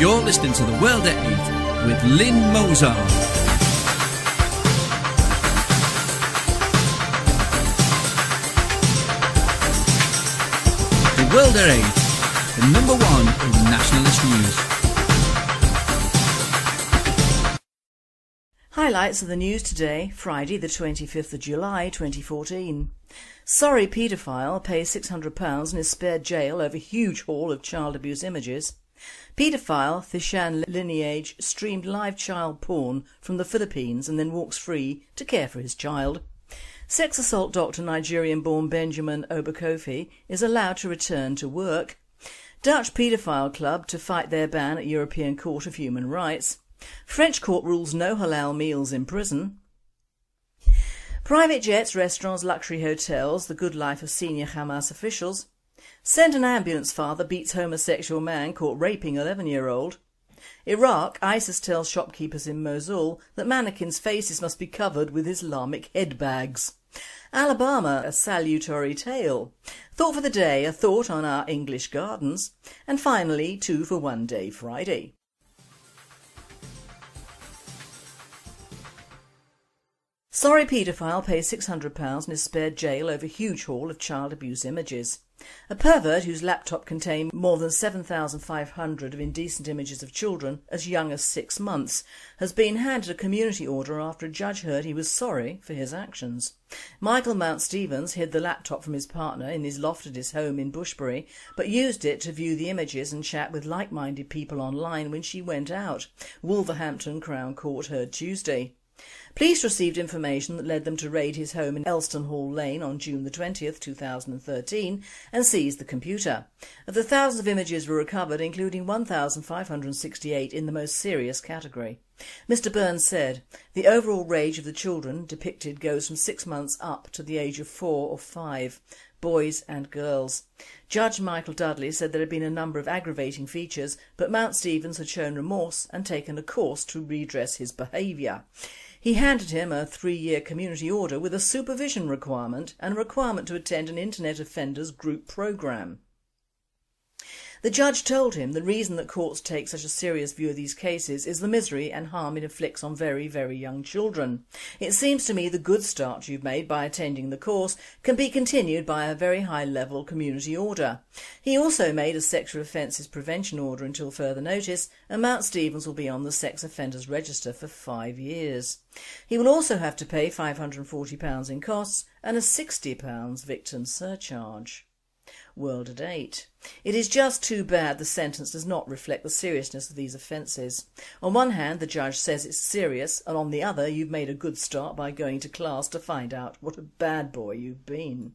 You're listening to The World at 8 with Lynne Mozar. The World at 8, the number one in nationalist news. Highlights of the news today, Friday the 25th of July 2014. Sorry paedophile pays £600 and is spared jail over huge haul of child abuse images. Paedophile Thishan Liyanage streamed live child porn from the Philippines and then walks free to care for his child. Sex assault doctor Nigerian-born Benjamin Oberkofi is allowed to return to work. Dutch paedophile club to fight their ban at European Court of Human Rights. French court rules no halal meals in prison. Private jets, restaurants, luxury hotels, the good life of senior Hamas officials. Send an ambulance father beats homosexual man caught raping 11-year-old. Iraq, ISIS tells shopkeepers in Mosul that mannequins' faces must be covered with Islamic head bags. Alabama, a salutary tale. Thought for the day, a thought on our English gardens. And finally, two for one day Friday. Sorry paedophile pays £600 and is spared jail over huge haul of child abuse images. A pervert whose laptop contained more than 7,500 of indecent images of children as young as six months has been handed a community order after a judge heard he was sorry for his actions. Michael Mount Stevens hid the laptop from his partner in his loft at his home in Bushbury but used it to view the images and chat with like-minded people online when she went out, Wolverhampton Crown Court heard Tuesday. Police received information that led them to raid his home in Elston Hall Lane on June the 20th, 2013 and seized the computer. Of the thousands of images were recovered, including 1,568 in the most serious category. Mr Burns said, the overall range of the children depicted goes from six months up to the age of four or five, boys and girls. Judge Michael Dudley said there had been a number of aggravating features but Mount Stevens had shown remorse and taken a course to redress his behaviour. He handed him a three-year community order with a supervision requirement and a requirement to attend an Internet Offenders Group programme. The judge told him the reason that courts take such a serious view of these cases is the misery and harm it inflicts on very, very young children. It seems to me the good start you've made by attending the course can be continued by a very high level community order. He also made a sexual offences prevention order until further notice and Mount Stevens will be on the sex offenders register for five years. He will also have to pay £540 in costs and a £60 victim surcharge. World at 8. It is just too bad the sentence does not reflect the seriousness of these offences. On one hand the judge says it's serious and on the other you've made a good start by going to class to find out what a bad boy you've been.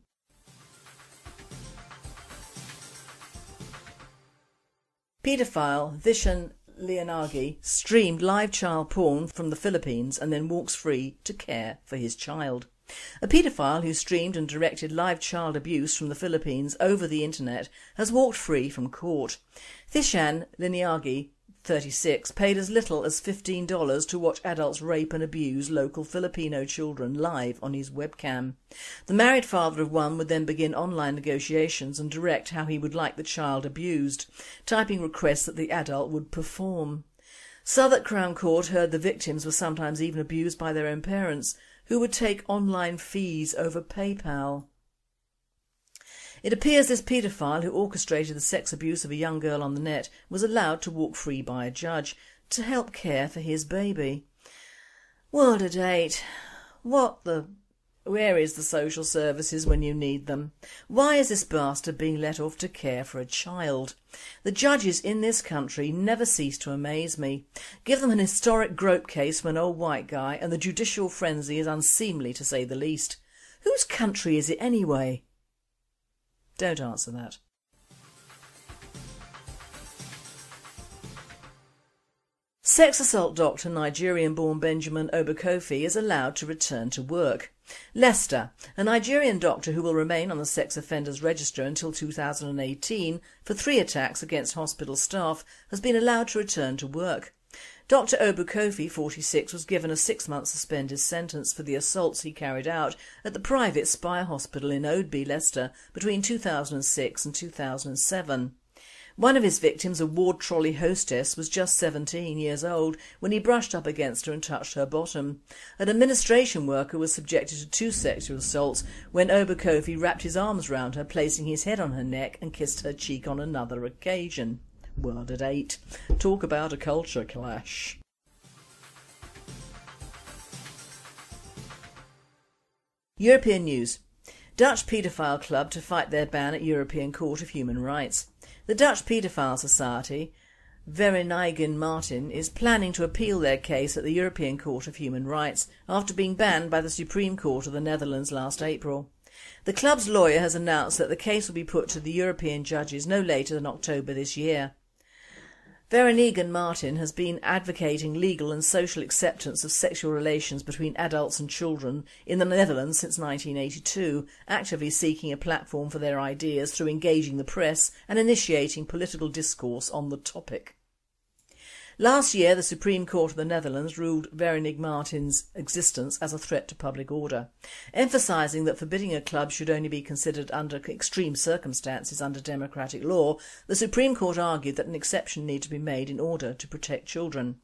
Paedophile Vishen Liyanage streamed live child porn from the Philippines and then walks free to care for his child. A paedophile who streamed and directed live child abuse from the Philippines over the internet has walked free from court. Thishan Liyanage 36 paid as little as $15 to watch adults rape and abuse local Filipino children live on his webcam. The married father of one would then begin online negotiations and direct how he would like the child abused, typing requests that the adult would perform. Southwark Crown Court heard the victims were sometimes even abused by their own parents who would take online fees over PayPal. It appears this paedophile who orchestrated the sex abuse of a young girl on the net was allowed to walk free by a judge to help care for his baby. What a date. What the... Where is the social services when you need them? Why is this bastard being let off to care for a child? The judges in this country never cease to amaze me. Give them an historic grope case from an old white guy and the judicial frenzy is unseemly to say the least. Whose country is it anyway? Don't answer that. Sex assault doctor Nigerian-born Benjamin Oberkofi is allowed to return to work. Leicester, a Nigerian doctor who will remain on the sex offenders register until 2018 for three attacks against hospital staff, has been allowed to return to work. Dr Oberkofi, 46, was given a six-month suspended sentence for the assaults he carried out at the private Spire Hospital in Oadby, Leicester between 2006 and 2007. One of his victims, a ward trolley hostess, was just 17 years old when he brushed up against her and touched her bottom. An administration worker was subjected to two sexual assaults when Oberkofi wrapped his arms round her, placing his head on her neck and kissed her cheek on another occasion. World at 8. Talk about a culture clash. European news. Dutch paedophile club to fight their ban at European Court of Human Rights. The Dutch Paedophile Society, Vereniging Martijn, is planning to appeal their case at the European Court of Human Rights after being banned by the Supreme Court of the Netherlands last April. The club's lawyer has announced that the case will be put to the European judges no later than October this year. Vereniging Martijn has been advocating legal and social acceptance of sexual relations between adults and children in the Netherlands since 1982, actively seeking a platform for their ideas through engaging the press and initiating political discourse on the topic. Last year the Supreme Court of the Netherlands ruled Vereniging Martijn's existence as a threat to public order, emphasising that forbidding a club should only be considered under extreme circumstances under democratic law, the Supreme Court argued that an exception needed to be made in order to protect children.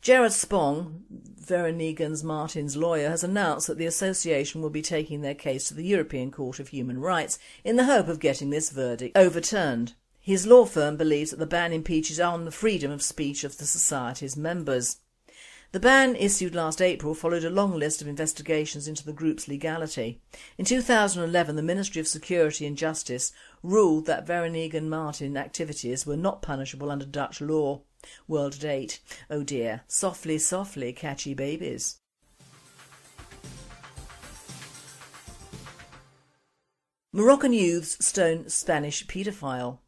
Gerard Spong, Vereniging Martijn's lawyer, has announced that the association will be taking their case to the European Court of Human Rights in the hope of getting this verdict overturned. His law firm believes that the ban impeaches on the freedom of speech of the Society's members. The ban issued last April followed a long list of investigations into the group's legality. In 2011 the Ministry of Security and Justice ruled that Vereniging Martijn activities were not punishable under Dutch law. World at 8. Oh dear, softly softly catchy babies. Moroccan youths stone Spanish paedophile.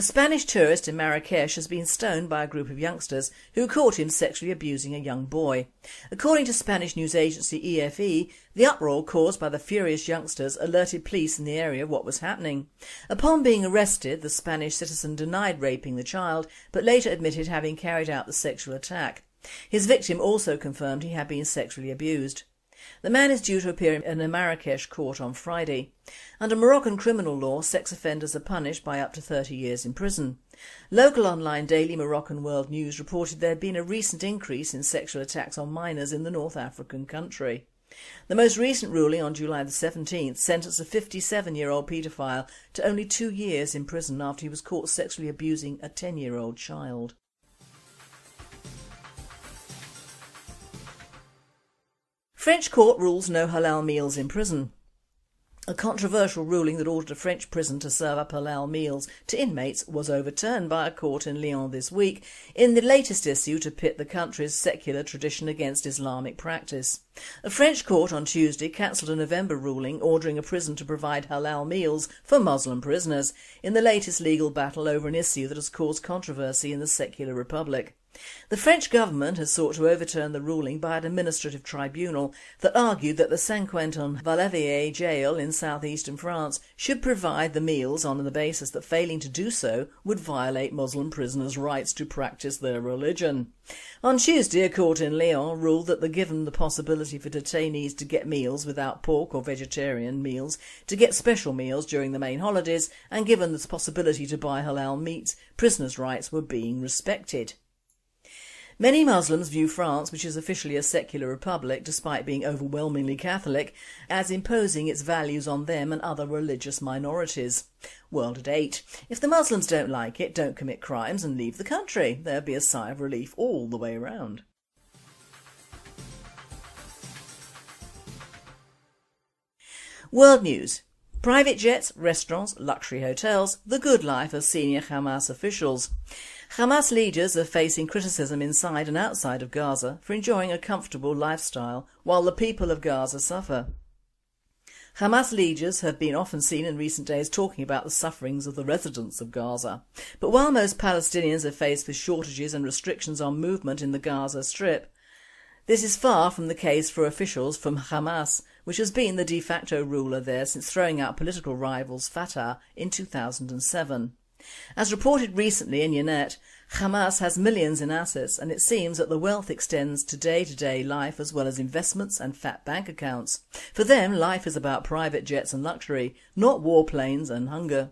A Spanish tourist in Marrakesh has been stoned by a group of youngsters who caught him sexually abusing a young boy. According to Spanish news agency EFE, the uproar caused by the furious youngsters alerted police in the area of what was happening. Upon being arrested, the Spanish citizen denied raping the child but later admitted having carried out the sexual attack. His victim also confirmed he had been sexually abused. The man is due to appear in a Marrakesh court on Friday. Under Moroccan criminal law, sex offenders are punished by up to 30 years in prison. Local online daily Moroccan World News reported there had been a recent increase in sexual attacks on minors in the North African country. The most recent ruling on July the 17th sentenced a 57-year-old paedophile to only two years in prison after he was caught sexually abusing a 10-year-old child. French court rules no halal meals in prison. A controversial ruling that ordered a French prison to serve up halal meals to inmates was overturned by a court in Lyon this week in the latest issue to pit the country's secular tradition against Islamic practice. A French court on Tuesday cancelled a November ruling ordering a prison to provide halal meals for Muslim prisoners in the latest legal battle over an issue that has caused controversy in the secular republic. The French government has sought to overturn the ruling by an administrative tribunal that argued that the Saint-Quentin-Fallavier jail in southeastern France should provide the meals on the basis that failing to do so would violate Muslim prisoners' rights to practice their religion. On Tuesday a court in Lyon ruled that the given the possibility for detainees to get meals without pork or vegetarian meals, to get special meals during the main holidays and given the possibility to buy halal meats, prisoners' rights were being respected. Many Muslims view France, which is officially a secular republic despite being overwhelmingly Catholic, as imposing its values on them and other religious minorities. World at 8. If the Muslims don't like it, don't commit crimes and leave the country. There'd be a sigh of relief all the way around. World News Private jets, restaurants, luxury hotels, the good life of senior Hamas officials. Hamas leaders are facing criticism inside and outside of Gaza for enjoying a comfortable lifestyle while the people of Gaza suffer. Hamas leaders have been often seen in recent days talking about the sufferings of the residents of Gaza. But while most Palestinians are faced with shortages and restrictions on movement in the Gaza Strip, this is far from the case for officials from Hamas, which has been the de facto ruler there since throwing out political rivals Fatah in 2007. As reported recently in Ynet, Hamas has millions in assets and it seems that the wealth extends to day-to-day -day life as well as investments and fat bank accounts. For them life is about private jets and luxury, not warplanes and hunger.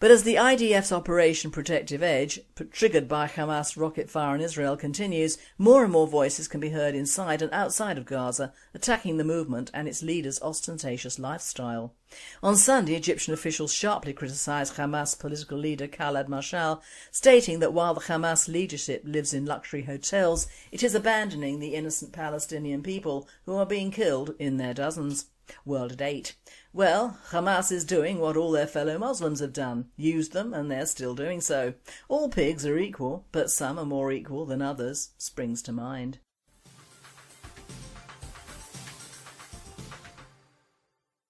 But as the IDF's Operation Protective Edge, triggered by Hamas rocket fire on Israel continues, more and more voices can be heard inside and outside of Gaza, attacking the movement and its leaders' ostentatious lifestyle. On Sunday, Egyptian officials sharply criticised Hamas political leader Khaled Mashal, stating that while the Hamas leadership lives in luxury hotels, it is abandoning the innocent Palestinian people who are being killed in their dozens. World at 8. Well, Hamas is doing what all their fellow Muslims have done, used them and they're still doing so. All pigs are equal, but some are more equal than others, springs to mind.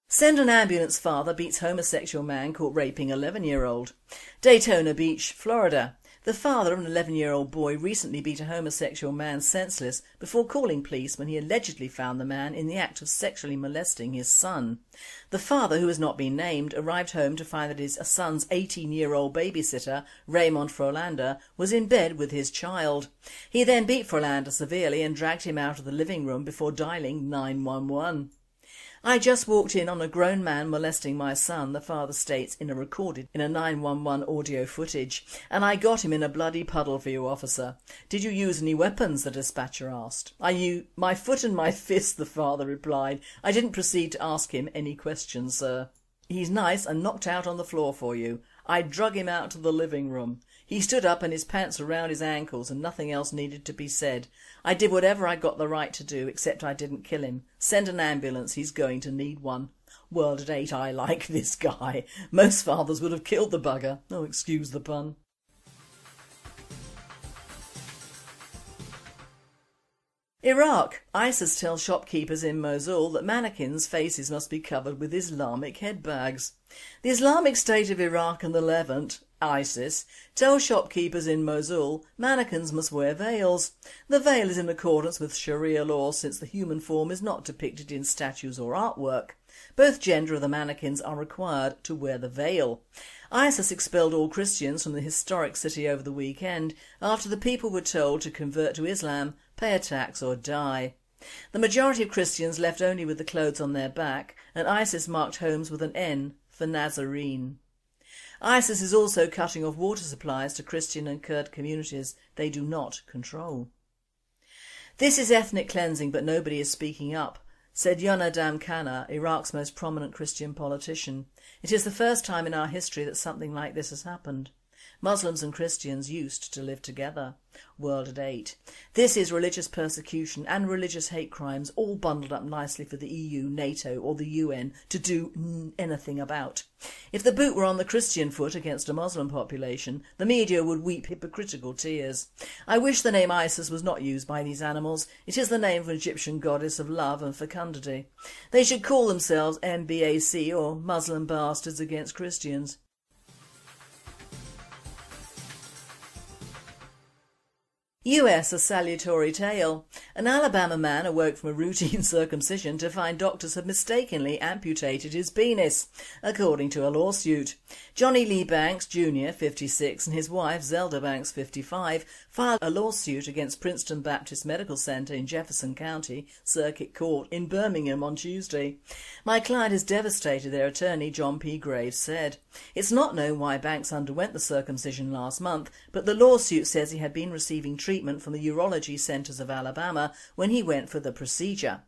Send an ambulance father beats homosexual man caught raping 11 year old. Daytona Beach, Florida. The father of an 11 year old boy recently beat a homosexual man senseless before calling police when he allegedly found the man in the act of sexually molesting his son. The father, who has not been named, arrived home to find that his son's 18 year old babysitter, Raymond Frolander, was in bed with his child. He then beat Frolander severely and dragged him out of the living room before dialling 911. I just walked in on a grown man molesting my son, the father states in a recorded in a 911 audio footage, and I got him in a bloody puddle for you officer. Did you use any weapons, the dispatcher asked. I used my foot and my fist, the father replied. I didn't proceed to ask him any questions, sir. He's nice and knocked out on the floor for you. I drug him out to the living room. He stood up and his pants were round his ankles and nothing else needed to be said. I did whatever I got the right to do except I didn't kill him. Send an ambulance, he's going to need one. World at eight, I like this guy. Most fathers would have killed the bugger. Oh, excuse the pun. Iraq. ISIS tells shopkeepers in Mosul that mannequins' faces must be covered with Islamic headbags. The Islamic State of Iraq and the Levant ISIS, tell shopkeepers in Mosul mannequins must wear veils. The veil is in accordance with Sharia law since the human form is not depicted in statues or artwork. Both gender of the mannequins are required to wear the veil. ISIS expelled all Christians from the historic city over the weekend after the people were told to convert to Islam, pay a tax or die. The majority of Christians left only with the clothes on their back and ISIS marked homes with an N for Nazarene. ISIS is also cutting off water supplies to Christian and Kurd communities they do not control. This is ethnic cleansing but nobody is speaking up, said Yonadam Kanna, Iraq's most prominent Christian politician. It is the first time in our history that something like this has happened. Muslims and Christians used to live together. World at 8. This is religious persecution and religious hate crimes all bundled up nicely for the EU, NATO or the UN to do anything about. If the boot were on the Christian foot against a Muslim population, the media would weep hypocritical tears. I wish the name Isis was not used by these animals. It is the name of an Egyptian goddess of love and fecundity. They should call themselves MBAC or Muslim Bastards Against Christians. US A Salutary Tale. An Alabama man awoke from a routine circumcision to find doctors had mistakenly amputated his penis, according to a lawsuit. Johnny Lee Banks Jr., 56, and his wife Zelda Banks, 55, filed a lawsuit against Princeton Baptist Medical Center in Jefferson County Circuit Court in Birmingham on Tuesday. My client is devastated, their attorney John P. Graves said. It's not known why Banks underwent the circumcision last month, but the lawsuit says he had been receiving treatment from the Urology Centers of Alabama when he went for the procedure.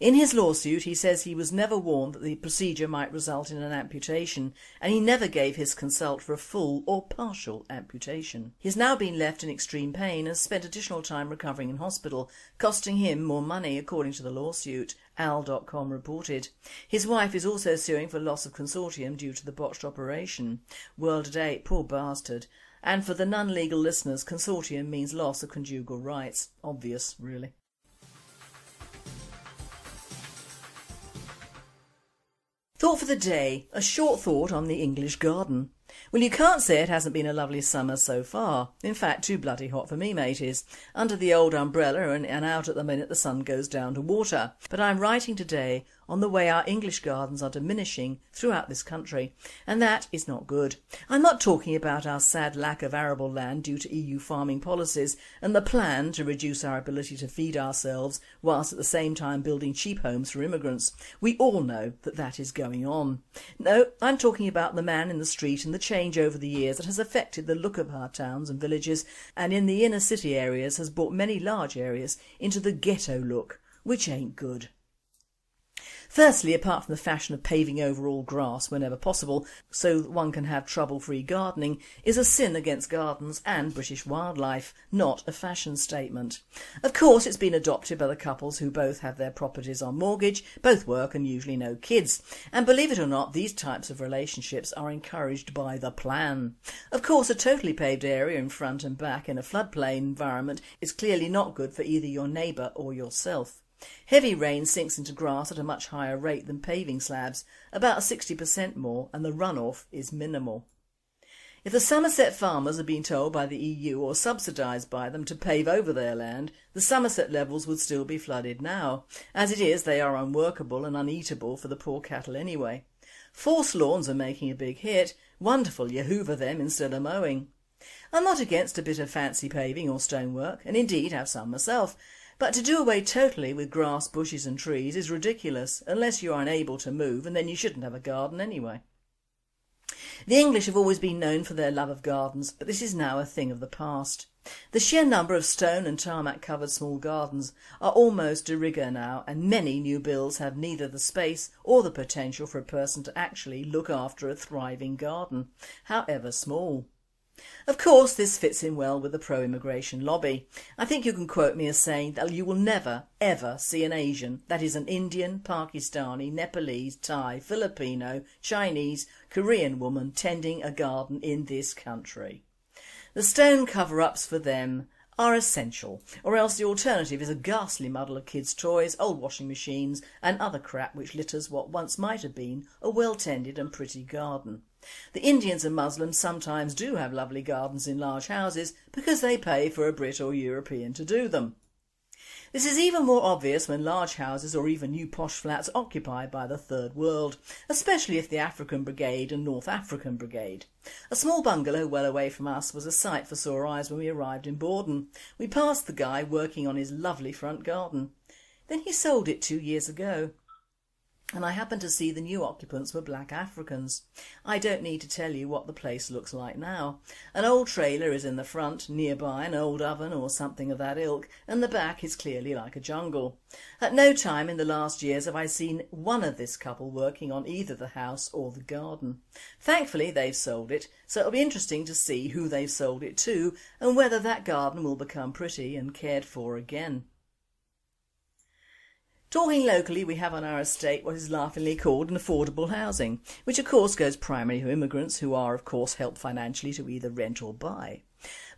In his lawsuit he says he was never warned that the procedure might result in an amputation and he never gave his consent for a full or partial amputation. He has now been left in extreme pain and spent additional time recovering in hospital, costing him more money according to the lawsuit, Al.com reported. His wife is also suing for loss of consortium due to the botched operation. World at 8, poor bastard. And for the non-legal listeners, consortium means loss of conjugal rights. Obvious, really. Thought for the day, a short thought on the English garden. Well you can't say it hasn't been a lovely summer so far. In fact too bloody hot for me mateys. Under the old umbrella and, and out at the minute the sun goes down to water. But I'm writing today on the way our English gardens are diminishing throughout this country and that is not good. I'm not talking about our sad lack of arable land due to EU farming policies and the plan to reduce our ability to feed ourselves whilst at the same time building cheap homes for immigrants. We all know that that is going on. No, I'm talking about the man in the street and the change over the years that has affected the look of our towns and villages and in the inner city areas has brought many large areas into the ghetto look, which ain't good. Firstly, apart from the fashion of paving over all grass whenever possible so that one can have trouble-free gardening is a sin against gardens and British wildlife, not a fashion statement. Of course it's been adopted by the couples who both have their properties on mortgage, both work and usually no kids. And believe it or not, these types of relationships are encouraged by the plan. Of course a totally paved area in front and back in a floodplain environment is clearly not good for either your neighbour or yourself. Heavy rain sinks into grass at a much higher rate than paving slabs, about 60% more and the runoff is minimal. If the Somerset farmers had been told by the EU or subsidised by them to pave over their land, the Somerset levels would still be flooded now. As it is, they are unworkable and uneatable for the poor cattle anyway. Forced lawns are making a big hit. Wonderful you hoover them instead of mowing. I'm not against a bit of fancy paving or stonework and indeed have some myself, but to do away totally with grass, bushes and trees is ridiculous unless you are unable to move and then you shouldn't have a garden anyway. The English have always been known for their love of gardens but this is now a thing of the past. The sheer number of stone and tarmac covered small gardens are almost de rigueur now and many new builds have neither the space or the potential for a person to actually look after a thriving garden, however small. Of course this fits in well with the pro-immigration lobby. I think you can quote me as saying that you will never ever see an Asian, that is an Indian, Pakistani, Nepalese, Thai, Filipino, Chinese, Korean woman tending a garden in this country. The stone cover-ups for them are essential or else the alternative is a ghastly muddle of kids' toys, old washing machines and other crap which litters what once might have been a well tended and pretty garden. The Indians and Muslims sometimes do have lovely gardens in large houses because they pay for a Brit or European to do them. This is even more obvious when large houses or even new posh flats are occupied by the Third World, especially if the African Brigade and North African Brigade. A small bungalow well away from us was a sight for sore eyes when we arrived in Borden. We passed the guy working on his lovely front garden. Then he sold it two years ago and I happened to see the new occupants were black Africans. I don't need to tell you what the place looks like now. An old trailer is in the front, nearby an old oven or something of that ilk, and the back is clearly like a jungle. At no time in the last years have I seen one of this couple working on either the house or the garden. Thankfully they've sold it, so it'll be interesting to see who they've sold it to and whether that garden will become pretty and cared for again. Talking locally, we have on our estate what is laughingly called an affordable housing, which of course goes primarily to immigrants who are of course helped financially to either rent or buy.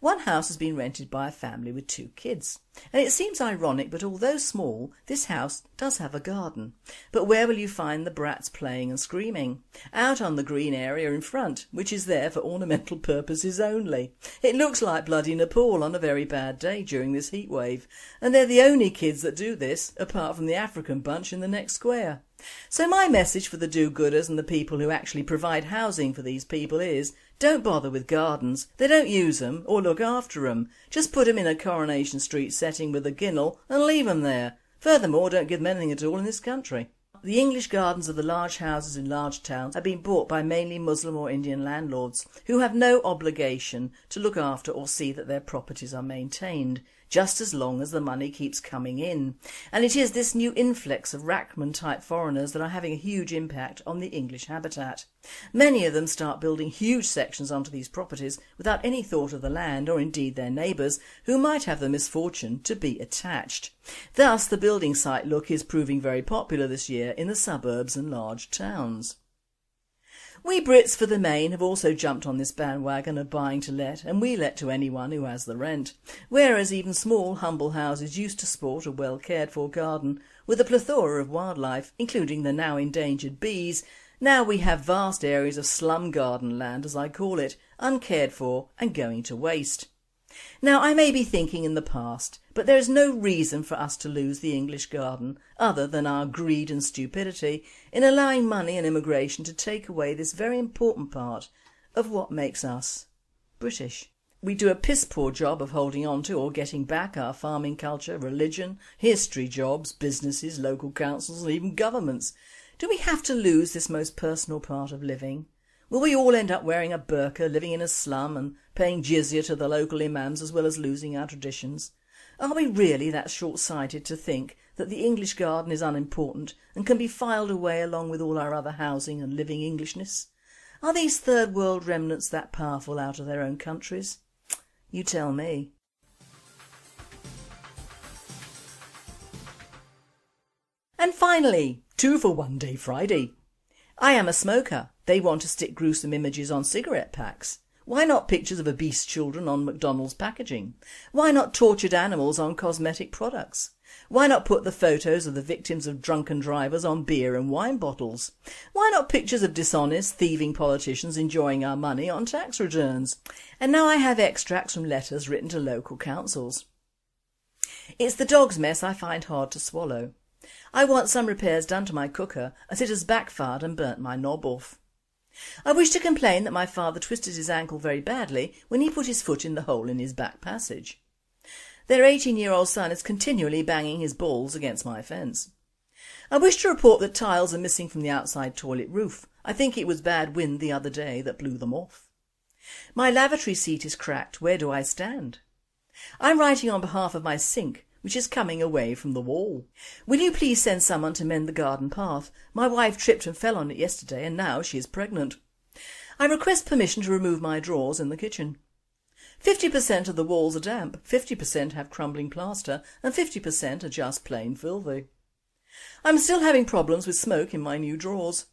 One house has been rented by a family with two kids. And it seems ironic but although small, this house does have a garden. But where will you find the brats playing and screaming? Out on the green area in front, which is there for ornamental purposes only. It looks like bloody Nepal on a very bad day during this heat wave. And they're the only kids that do this, apart from the African bunch in the next square. So my message for the do-gooders and the people who actually provide housing for these people is don't bother with gardens. They don't use them or look after them. Just put them in a Coronation Street setting with a ginnel and leave them there. Furthermore, don't give them anything at all in this country. The English gardens of the large houses in large towns have been bought by mainly Muslim or Indian landlords who have no obligation to look after or see that their properties are maintained just as long as the money keeps coming in. And it is this new influx of Rachman-type foreigners that are having a huge impact on the English habitat. Many of them start building huge sections onto these properties without any thought of the land or indeed their neighbours who might have the misfortune to be attached. Thus the building site look is proving very popular this year in the suburbs and large towns. We Brits for the main have also jumped on this bandwagon of buying to let and we let to anyone who has the rent, whereas even small humble houses used to sport a well cared for garden with a plethora of wildlife including the now endangered bees, now we have vast areas of slum garden land as I call it, uncared for and going to waste. Now I may be thinking in the past, but there is no reason for us to lose the English garden other than our greed and stupidity in allowing money and immigration to take away this very important part of what makes us British. We do a piss poor job of holding on to or getting back our farming culture, religion, history, jobs, businesses, local councils and even governments. Do we have to lose this most personal part of living? Will we all end up wearing a burqa, living in a slum and paying jizya to the local imams as well as losing our traditions? Are we really that short-sighted to think that the English garden is unimportant and can be filed away along with all our other housing and living Englishness? Are these third world remnants that powerful out of their own countries? You tell me. And finally, two for one day Friday. I am a smoker. They want to stick gruesome images on cigarette packs. Why not pictures of obese children on McDonald's packaging? Why not tortured animals on cosmetic products? Why not put the photos of the victims of drunken drivers on beer and wine bottles? Why not pictures of dishonest, thieving politicians enjoying our money on tax returns? And now I have extracts from letters written to local councils. It's the dog's mess I find hard to swallow. I want some repairs done to my cooker as it has backfired and burnt my knob off. I wish to complain that my father twisted his ankle very badly when he put his foot in the hole in his back passage. Their 18-year-old son is continually banging his balls against my fence. I wish to report that tiles are missing from the outside toilet roof. I think it was bad wind the other day that blew them off. My lavatory seat is cracked. Where do I stand? I'm writing on behalf of my sink, which is coming away from the wall. Will you please send someone to mend the garden path? My wife tripped and fell on it yesterday and now she is pregnant. I request permission to remove my drawers in the kitchen. 50% of the walls are damp, 50% have crumbling plaster and 50% are just plain filthy. I'm still having problems with smoke in my new drawers.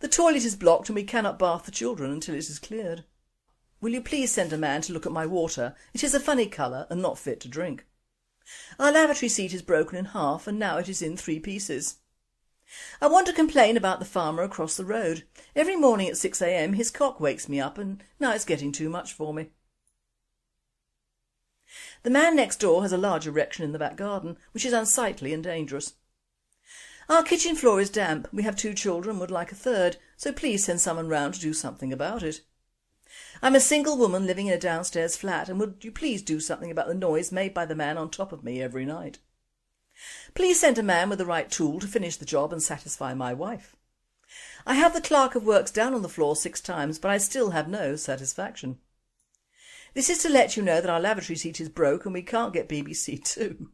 The toilet is blocked and we cannot bath the children until it is cleared. Will you please send a man to look at my water? It is a funny colour and not fit to drink. Our lavatory seat is broken in half and now it is in three pieces. I want to complain about the farmer across the road. Every morning at 6am his cock wakes me up and now it's getting too much for me. The man next door has a large erection in the back garden, which is unsightly and dangerous. Our kitchen floor is damp, we have two children would like a third, so please send someone round to do something about it. I'm a single woman living in a downstairs flat and would you please do something about the noise made by the man on top of me every night. Please send a man with the right tool to finish the job and satisfy my wife. I have the clerk of works down on the floor six times but I still have no satisfaction. This is to let you know that our lavatory seat is broke and we can't get BBC Two.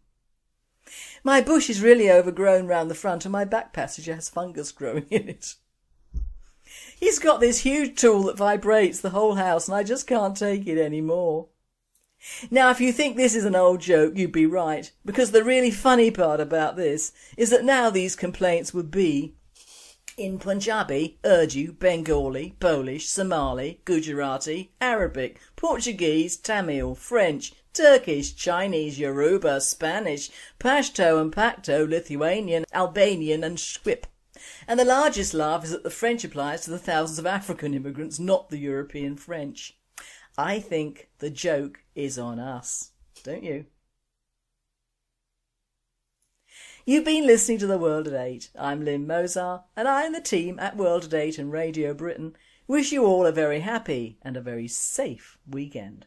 My bush is really overgrown round the front and my back passage has fungus growing in it. He's got this huge tool that vibrates the whole house and I just can't take it anymore. Now if you think this is an old joke you'd be right because the really funny part about this is that now these complaints would be in Punjabi, Urdu, Bengali, Polish, Somali, Gujarati, Arabic, Portuguese, Tamil, French, Turkish, Chinese, Yoruba, Spanish, Pashto and Pacto, Lithuanian, Albanian and Shwip. And the largest laugh is that the French applies to the thousands of African immigrants, not the European French. I think the joke is on us, don't you? You've been listening to The World at 8. I'm Lynne Mozar and I and the team at World at 8 and Radio Britain wish you all a very happy and a very safe weekend.